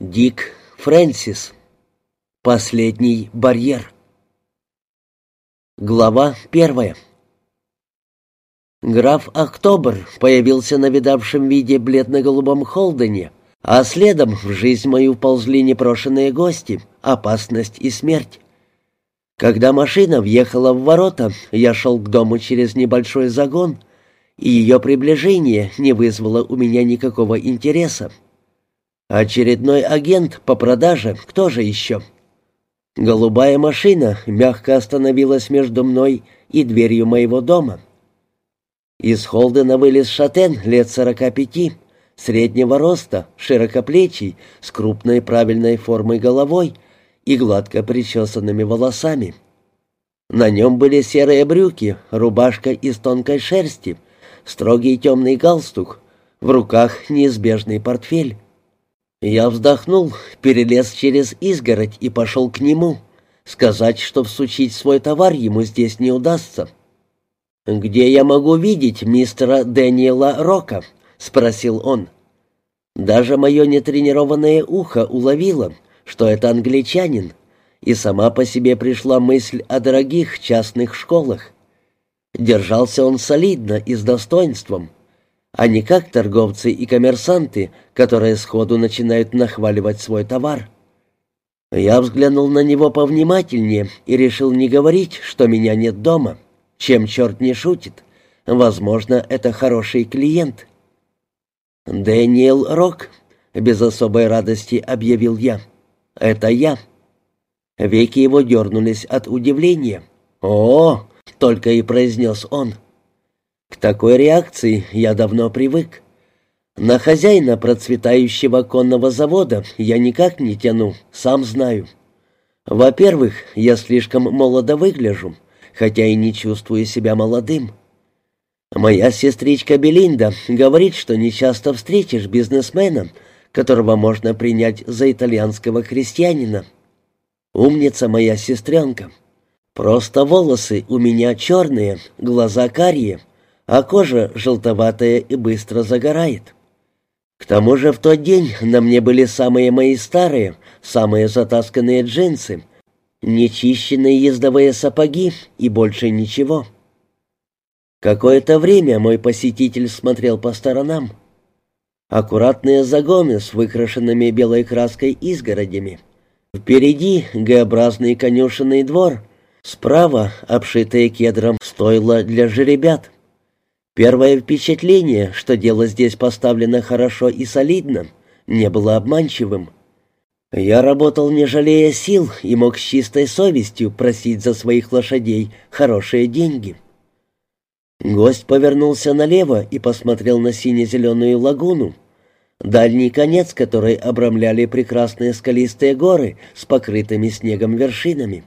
Дик Фрэнсис. Последний барьер. Глава первая. Граф Октобер появился на видавшем виде бледно-голубом Холдене, а следом в жизнь мою ползли непрошенные гости, опасность и смерть. Когда машина въехала в ворота, я шел к дому через небольшой загон, и ее приближение не вызвало у меня никакого интереса. Очередной агент по продаже, кто же еще? Голубая машина мягко остановилась между мной и дверью моего дома. Из Холдена вылез шатен лет сорока пяти, среднего роста, широкоплечий, с крупной правильной формой головой и гладко причесанными волосами. На нем были серые брюки, рубашка из тонкой шерсти, строгий темный галстук, в руках неизбежный портфель. Я вздохнул, перелез через изгородь и пошел к нему. Сказать, что всучить свой товар ему здесь не удастся. «Где я могу видеть мистера Дэниела Рока?» — спросил он. Даже мое нетренированное ухо уловило, что это англичанин, и сама по себе пришла мысль о дорогих частных школах. Держался он солидно и с достоинством — а не как торговцы и коммерсанты, которые сходу начинают нахваливать свой товар. Я взглянул на него повнимательнее и решил не говорить, что меня нет дома. Чем черт не шутит. Возможно, это хороший клиент. «Дэниел Рок», — без особой радости объявил я. «Это я». Веки его дернулись от удивления. «О!» — только и произнес он. К такой реакции я давно привык. На хозяина процветающего конного завода я никак не тяну, сам знаю. Во-первых, я слишком молодо выгляжу, хотя и не чувствую себя молодым. Моя сестричка Белинда говорит, что нечасто встретишь бизнесмена, которого можно принять за итальянского крестьянина. Умница моя сестренка. Просто волосы у меня черные, глаза карие — а кожа желтоватая и быстро загорает. К тому же в тот день на мне были самые мои старые, самые затасканные джинсы, нечищенные ездовые сапоги и больше ничего. Какое-то время мой посетитель смотрел по сторонам. Аккуратные загоны с выкрашенными белой краской изгородями. Впереди Г-образный конюшенный двор, справа обшитые кедром стойло для жеребят. Первое впечатление, что дело здесь поставлено хорошо и солидно, не было обманчивым. Я работал не жалея сил и мог с чистой совестью просить за своих лошадей хорошие деньги. Гость повернулся налево и посмотрел на сине-зеленую лагуну, дальний конец которой обрамляли прекрасные скалистые горы с покрытыми снегом вершинами.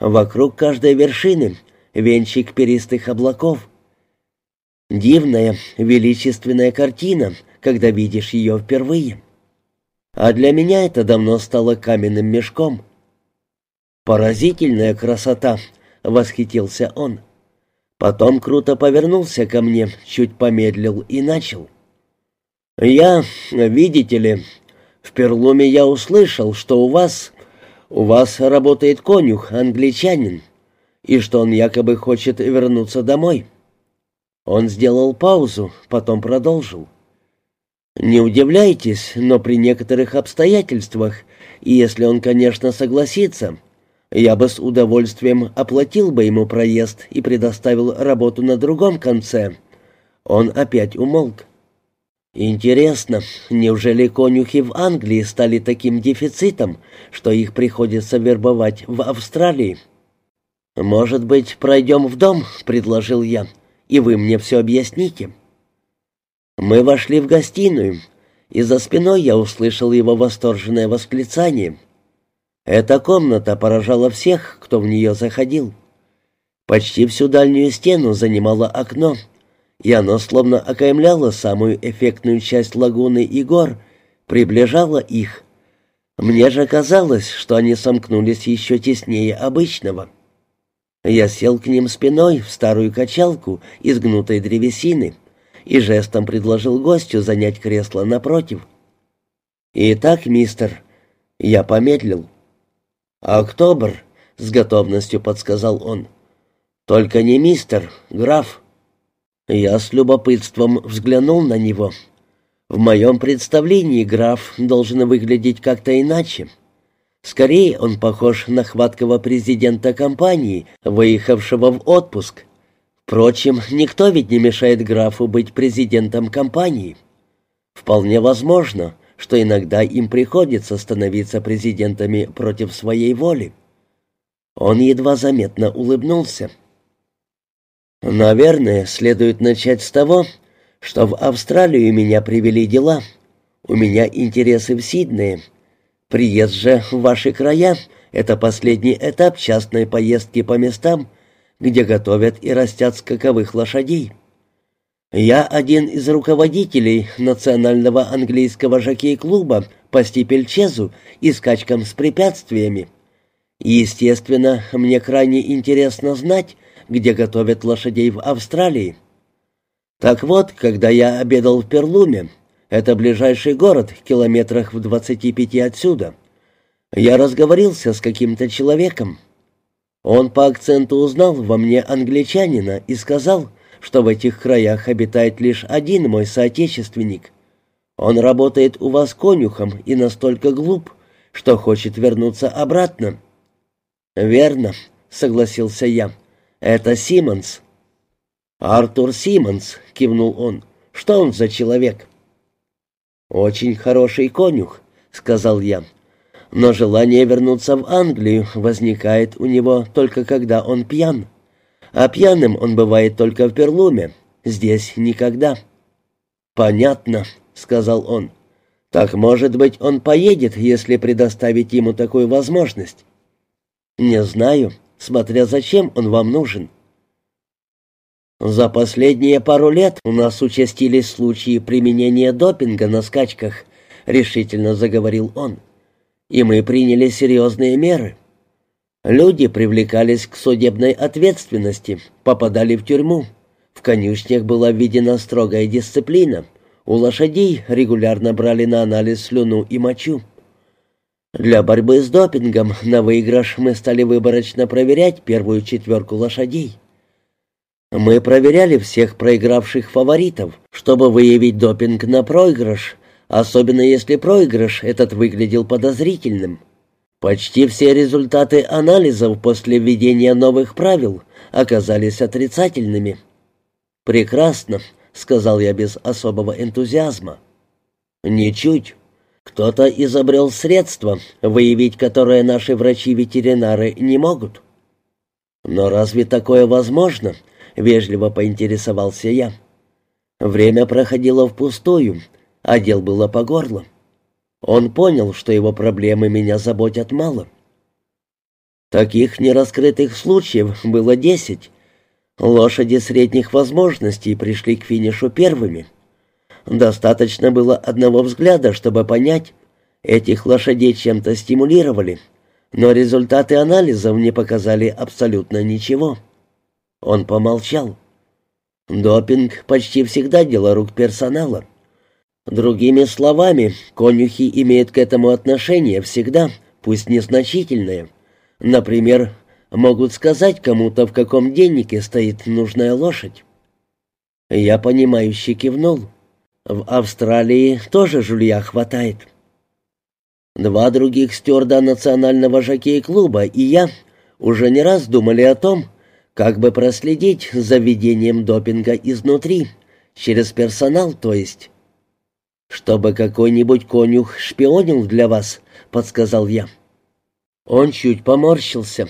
Вокруг каждой вершины — венчик перистых облаков — Дивная, величественная картина, когда видишь ее впервые. А для меня это давно стало каменным мешком. «Поразительная красота!» — восхитился он. Потом круто повернулся ко мне, чуть помедлил и начал. «Я, видите ли, в Перлуме я услышал, что у вас... у вас работает конюх, англичанин, и что он якобы хочет вернуться домой». Он сделал паузу, потом продолжил. «Не удивляйтесь, но при некоторых обстоятельствах, и если он, конечно, согласится, я бы с удовольствием оплатил бы ему проезд и предоставил работу на другом конце». Он опять умолк. «Интересно, неужели конюхи в Англии стали таким дефицитом, что их приходится вербовать в Австралии?» «Может быть, пройдем в дом?» — предложил я и вы мне все объясните». Мы вошли в гостиную, и за спиной я услышал его восторженное восклицание. Эта комната поражала всех, кто в нее заходил. Почти всю дальнюю стену занимало окно, и оно словно окаймляло самую эффектную часть лагуны и гор, приближало их. Мне же казалось, что они сомкнулись еще теснее обычного. Я сел к ним спиной в старую качалку из гнутой древесины и жестом предложил гостю занять кресло напротив. «Итак, мистер...» Я помедлил. «Октобр», — с готовностью подсказал он. «Только не мистер, граф». Я с любопытством взглянул на него. В моем представлении граф должен выглядеть как-то иначе. Скорее он похож на хваткого президента компании, выехавшего в отпуск. Впрочем, никто ведь не мешает графу быть президентом компании. Вполне возможно, что иногда им приходится становиться президентами против своей воли. Он едва заметно улыбнулся. «Наверное, следует начать с того, что в Австралию меня привели дела. У меня интересы в Сиднее. Приезд же в ваши края — это последний этап частной поездки по местам, где готовят и растят скаковых лошадей. Я один из руководителей национального английского жокей-клуба по стипельчезу и скачкам с препятствиями. Естественно, мне крайне интересно знать, где готовят лошадей в Австралии. Так вот, когда я обедал в Перлуме, это ближайший город, километрах в двадцати пяти отсюда, я разговорился с каким-то человеком. Он по акценту узнал во мне англичанина и сказал, что в этих краях обитает лишь один мой соотечественник. Он работает у вас конюхом и настолько глуп, что хочет вернуться обратно». «Верно», — согласился я. «Это Симмонс». «Артур Симмонс», — кивнул он. «Что он за человек?» «Очень хороший конюх», — сказал я. «Но желание вернуться в Англию возникает у него только когда он пьян а пьяным он бывает только в Перлуме, здесь никогда». «Понятно», — сказал он. «Так, может быть, он поедет, если предоставить ему такую возможность?» «Не знаю, смотря зачем он вам нужен». «За последние пару лет у нас участились случаи применения допинга на скачках», — решительно заговорил он. «И мы приняли серьезные меры. Люди привлекались к судебной ответственности, попадали в тюрьму. В конюшнях была введена строгая дисциплина. У лошадей регулярно брали на анализ слюну и мочу. Для борьбы с допингом на выигрыш мы стали выборочно проверять первую четверку лошадей. Мы проверяли всех проигравших фаворитов, чтобы выявить допинг на проигрыш, особенно если проигрыш этот выглядел подозрительным. Почти все результаты анализов после введения новых правил оказались отрицательными. «Прекрасно», — сказал я без особого энтузиазма. «Ничуть. Кто-то изобрел средства, выявить которое наши врачи-ветеринары не могут». «Но разве такое возможно?» — вежливо поинтересовался я. Время проходило впустую, а дел было по горло. Он понял, что его проблемы меня заботят мало. Таких нераскрытых случаев было десять. Лошади средних возможностей пришли к финишу первыми. Достаточно было одного взгляда, чтобы понять, этих лошадей чем-то стимулировали, но результаты анализов не показали абсолютно ничего. Он помолчал. Допинг почти всегда дело рук персонала. Другими словами, конюхи имеют к этому отношение всегда, пусть незначительное. Например, могут сказать кому-то, в каком деннике стоит нужная лошадь. Я понимающе кивнул. В Австралии тоже жулья хватает. Два других стюарда национального жокей-клуба и я уже не раз думали о том, как бы проследить за введением допинга изнутри, через персонал, то есть. «Чтобы какой-нибудь конюх шпионил для вас», — подсказал я. Он чуть поморщился.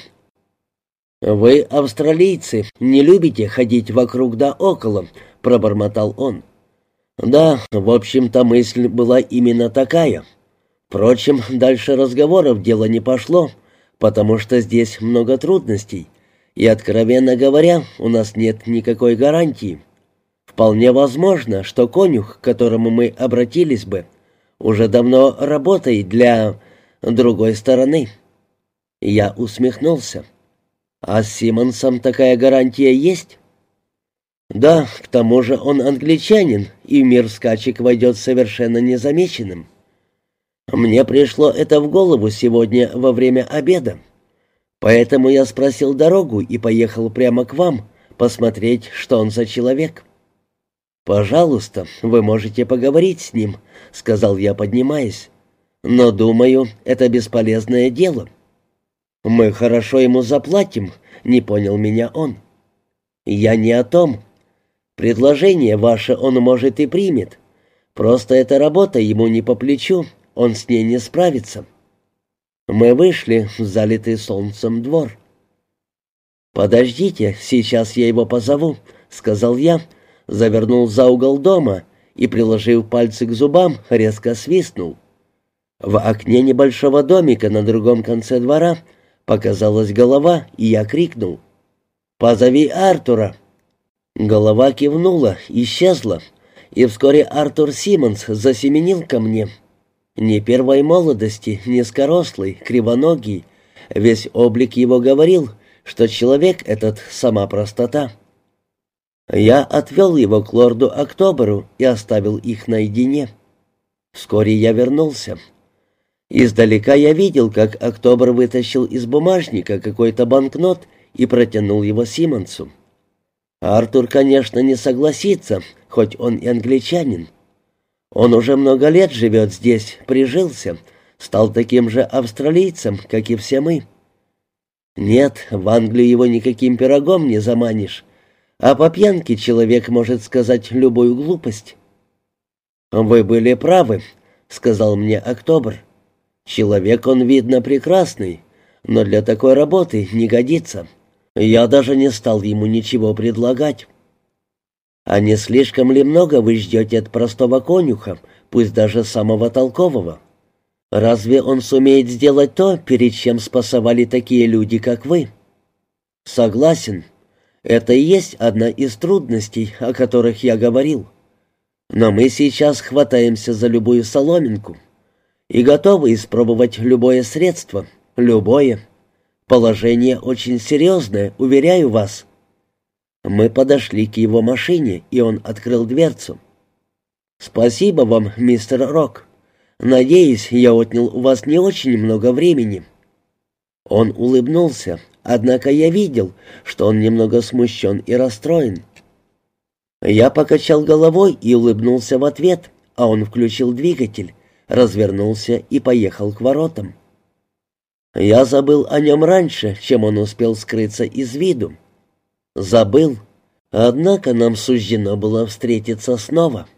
«Вы, австралийцы, не любите ходить вокруг да около», — пробормотал он. «Да, в общем-то мысль была именно такая. Впрочем, дальше разговоров дело не пошло, потому что здесь много трудностей, и, откровенно говоря, у нас нет никакой гарантии». Вполне возможно, что конюх, к которому мы обратились бы, уже давно работает для другой стороны. Я усмехнулся. А с Симмонсом такая гарантия есть? Да, к тому же он англичанин, и в мир скачек войдет совершенно незамеченным. Мне пришло это в голову сегодня во время обеда. Поэтому я спросил дорогу и поехал прямо к вам, посмотреть, что он за человек. «Пожалуйста, вы можете поговорить с ним», — сказал я, поднимаясь. «Но, думаю, это бесполезное дело». «Мы хорошо ему заплатим», — не понял меня он. «Я не о том. Предложение ваше он, может, и примет. Просто эта работа ему не по плечу, он с ней не справится». Мы вышли в залитый солнцем двор. «Подождите, сейчас я его позову», — сказал я, завернул за угол дома и, приложив пальцы к зубам, резко свистнул. В окне небольшого домика на другом конце двора показалась голова, и я крикнул. «Позови Артура!» Голова кивнула, исчезла, и вскоре Артур Симмонс засеменил ко мне. Не первой молодости, низкорослый, кривоногий, весь облик его говорил, что человек этот — сама простота. Я отвел его к лорду Октоберу и оставил их наедине. Вскоре я вернулся. Издалека я видел, как Октобер вытащил из бумажника какой-то банкнот и протянул его Симонсу. Артур, конечно, не согласится, хоть он и англичанин. Он уже много лет живет здесь, прижился, стал таким же австралийцем, как и все мы. Нет, в Англию его никаким пирогом не заманишь, а по пьянке человек может сказать любую глупость. «Вы были правы», — сказал мне Октобер. «Человек он, видно, прекрасный, но для такой работы не годится. Я даже не стал ему ничего предлагать». «А не слишком ли много вы ждете от простого конюха, пусть даже самого толкового? Разве он сумеет сделать то, перед чем спасовали такие люди, как вы?» «Согласен», это и есть одна из трудностей, о которых я говорил. Но мы сейчас хватаемся за любую соломинку и готовы испробовать любое средство, любое. Положение очень серьезное, уверяю вас. Мы подошли к его машине, и он открыл дверцу. «Спасибо вам, мистер Рок. Надеюсь, я отнял у вас не очень много времени». Он улыбнулся, Однако я видел, что он немного смущен и расстроен. Я покачал головой и улыбнулся в ответ, а он включил двигатель, развернулся и поехал к воротам. Я забыл о нем раньше, чем он успел скрыться из виду. Забыл. Однако нам суждено было встретиться снова. —